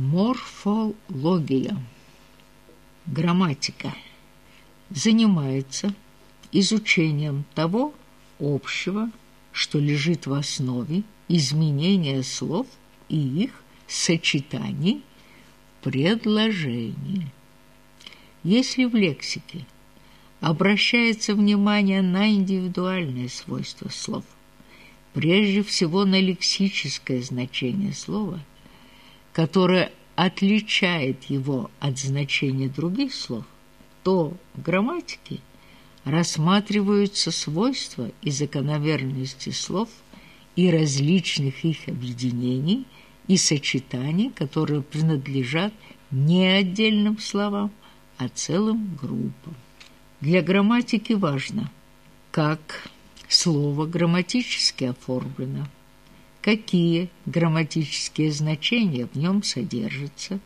Морфология. Грамматика. Занимается изучением того общего, что лежит в основе изменения слов и их сочетаний предложений. Если в лексике обращается внимание на индивидуальные свойства слов, прежде всего на лексическое значение слова, которое отличает его от значения других слов, то в грамматике рассматриваются свойства и закономерности слов и различных их объединений и сочетаний, которые принадлежат не отдельным словам, а целым группам. Для грамматики важно, как слово грамматически оформлено, какие грамматические значения в нем содержатся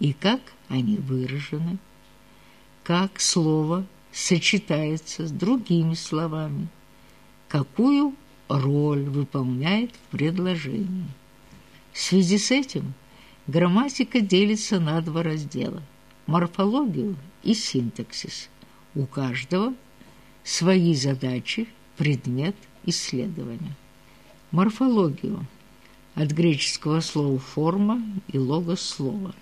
и как они выражены, как слово сочетается с другими словами, какую роль выполняет в предложении. В связи с этим грамматика делится на два раздела – морфологию и синтаксис. У каждого свои задачи, предмет исследования. Морфологию от греческого слова «форма» и «логос» слова.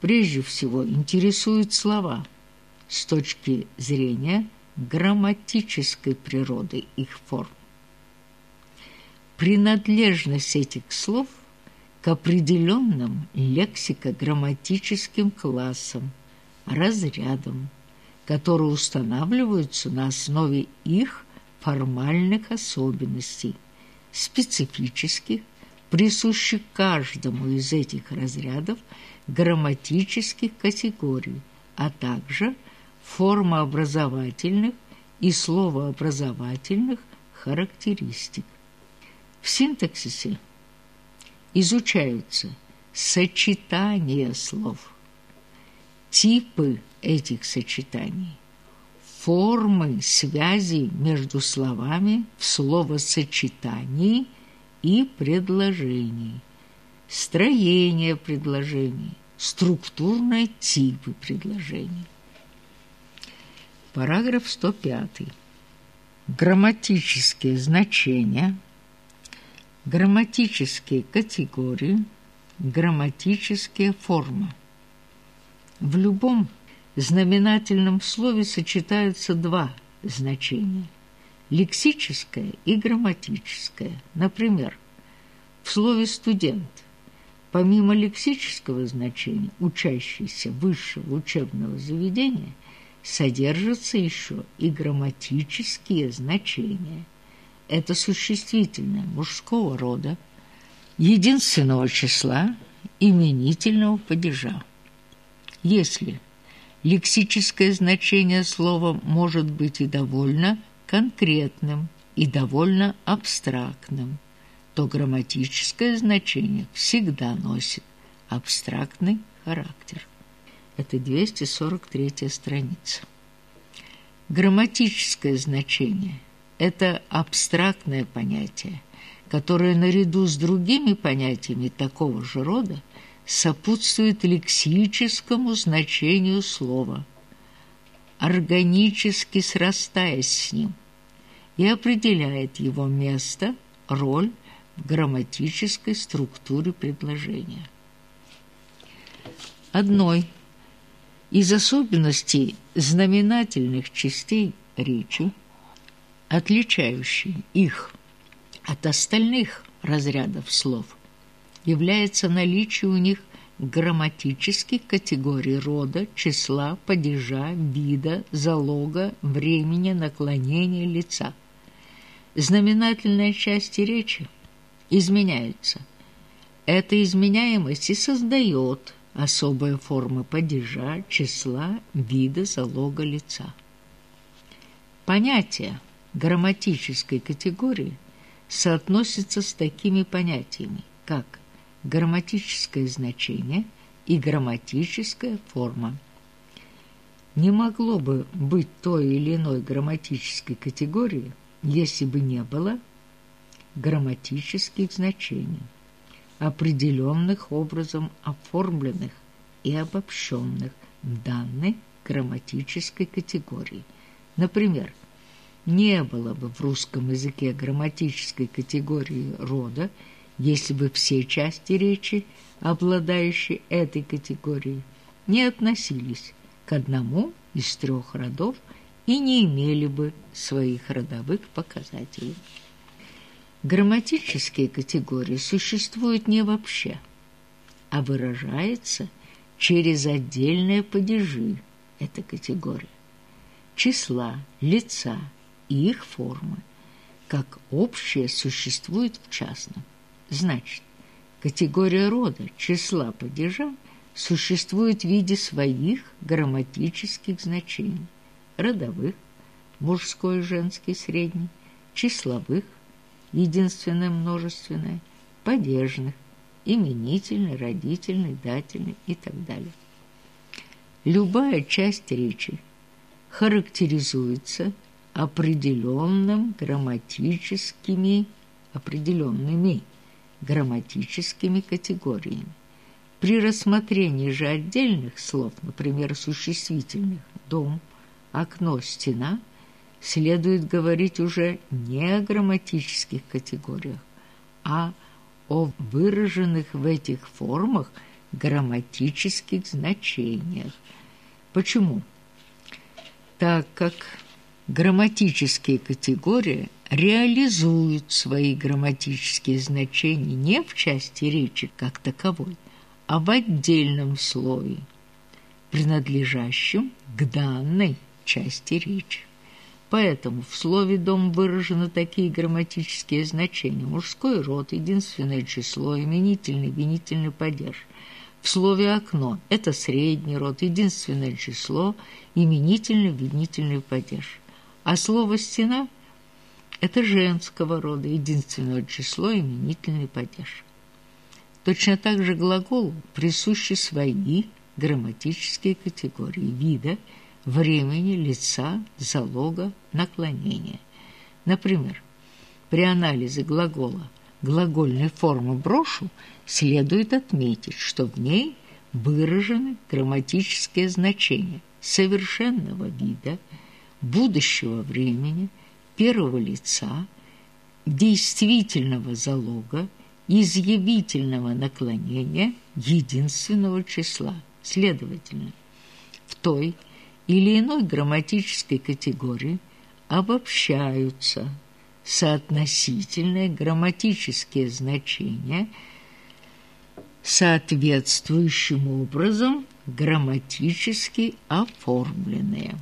Прежде всего интересуют слова с точки зрения грамматической природы их форм. Принадлежность этих слов к определенным лексико-грамматическим классам, разрядам, которые устанавливаются на основе их формальных особенностей – специфических, присущих каждому из этих разрядов грамматических категорий, а также формообразовательных и словообразовательных характеристик. В синтаксисе изучаются сочетания слов, типы этих сочетаний – формы связи между словами в словосочетании и предложении, строение предложений, структурные типы предложений. Параграф 105. Грамматические значения, грамматические категории, грамматические формы. В любом знаменательном слове сочетаются два значения – лексическое и грамматическое. Например, в слове «студент» помимо лексического значения учащийся высшего учебного заведения содержатся еще и грамматические значения. Это существительное мужского рода, единственного числа, именительного падежа. Если – Лексическое значение слова может быть и довольно конкретным, и довольно абстрактным, то грамматическое значение всегда носит абстрактный характер. Это 243 страница. Грамматическое значение – это абстрактное понятие, которое наряду с другими понятиями такого же рода сопутствует лексическому значению слова, органически срастаясь с ним, и определяет его место, роль в грамматической структуре предложения. Одной из особенностей знаменательных частей речи, отличающей их от остальных разрядов слов, является наличие у них грамматических категорий рода, числа, падежа, вида, залога, времени, наклонения лица. Знаменательные части речи изменяются. Эта изменяемость и создает особые формы падежа, числа, вида, залога, лица. Понятие грамматической категории соотносится с такими понятиями, как грамматическое значение и грамматическая форма. Не могло бы быть той или иной грамматической категории, если бы не было грамматических значений. определенных образом оформленных и обобщенных в данной грамматической категории. Например, не было бы в русском языке грамматической категории рода, если бы все части речи, обладающие этой категорией, не относились к одному из трех родов и не имели бы своих родовых показателей. Грамматические категории существуют не вообще, а выражаются через отдельные падежи этой категории, числа, лица и их формы, как общее существует в частном. Значит, категория рода, числа, падежа существует в виде своих грамматических значений, родовых, мужской, женский, средний, числовых, единственное, множественное, падежных, именительный, родительный, дательный и так далее. Любая часть речи характеризуется определенным грамматическими определенными грамматическими категориями. При рассмотрении же отдельных слов, например, существительных «дом», «окно», «стена», следует говорить уже не о грамматических категориях, а о выраженных в этих формах грамматических значениях. Почему? Так как грамматические категории реализуют свои грамматические значения не в части речи как таковой, а в отдельном слое, принадлежащем к данной части речи. Поэтому в слове «дом» выражены такие грамматические значения. Мужской род, единственное число, именительный, винительный падеж. В слове «окно» – это средний род, единственное число, именительный, винительный падеж. А слово «стена» – это женского рода, единственное число, именительный падеж. Точно так же глаголу присущи свои грамматические категории вида – времени, лица, залога, наклонения. Например, при анализе глагола глагольной формы «брошу» следует отметить, что в ней выражены грамматические значения совершенного вида, будущего времени, первого лица, действительного залога, изъявительного наклонения единственного числа. Следовательно, в той или иной грамматической категории обобщаются соотносительные грамматические значения соответствующим образом грамматически оформленные.